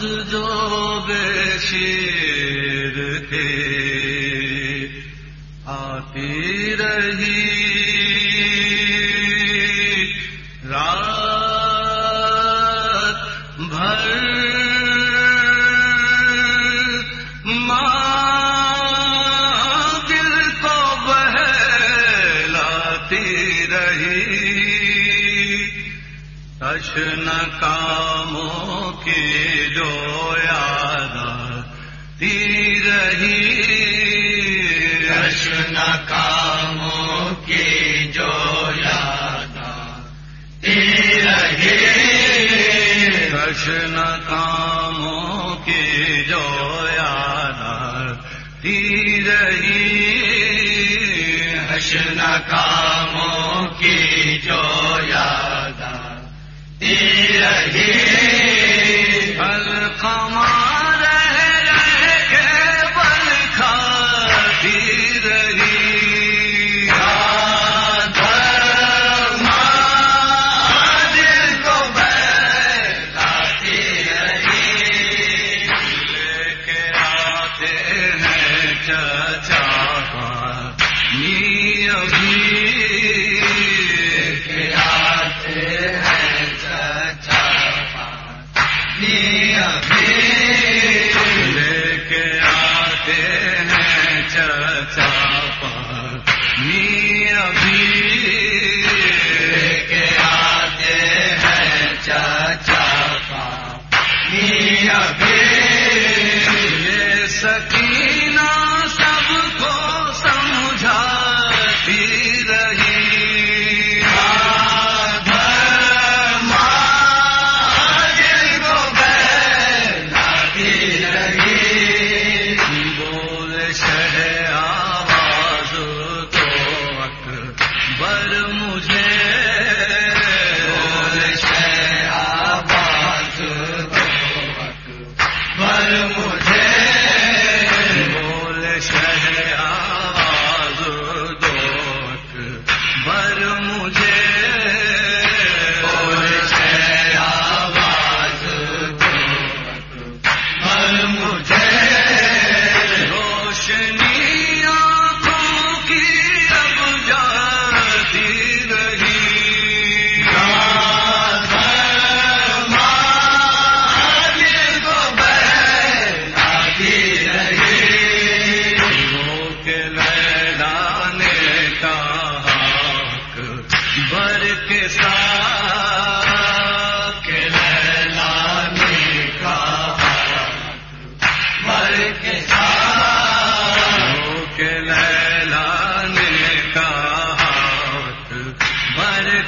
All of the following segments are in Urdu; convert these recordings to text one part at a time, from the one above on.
جو بے شیر تھے آتی رہی۔ رات بھر ماں دل کو بہلاتی رہی۔ کشن کاموں کی جو یاد رہی۔ کشن کاموں کی جو یاد رہی۔ کشن کاموں کی جو یاد رہی۔ حشن کاموں کی جو یاد رہی پانی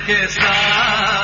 کے ساتھ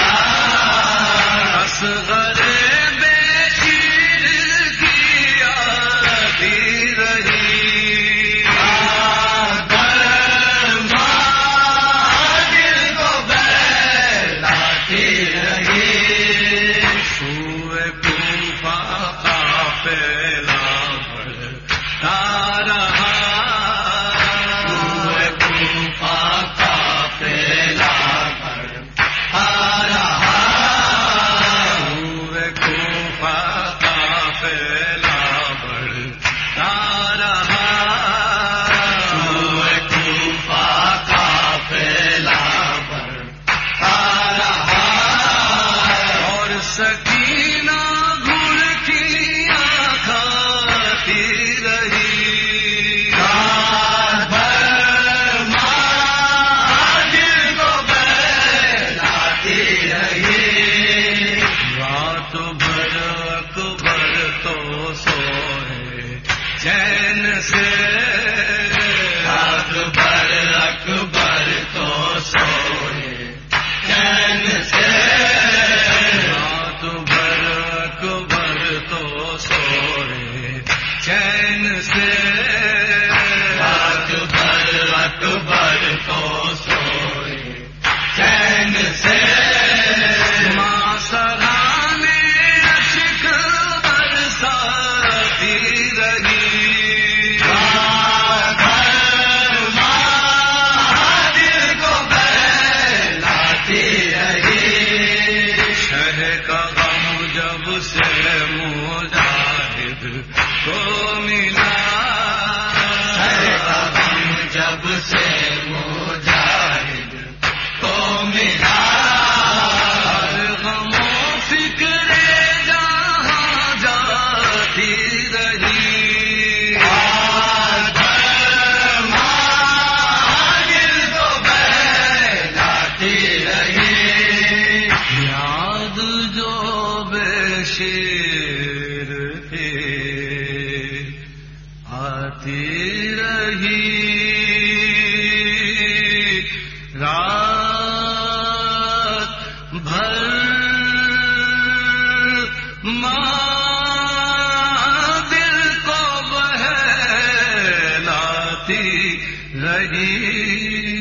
سے نہیں۔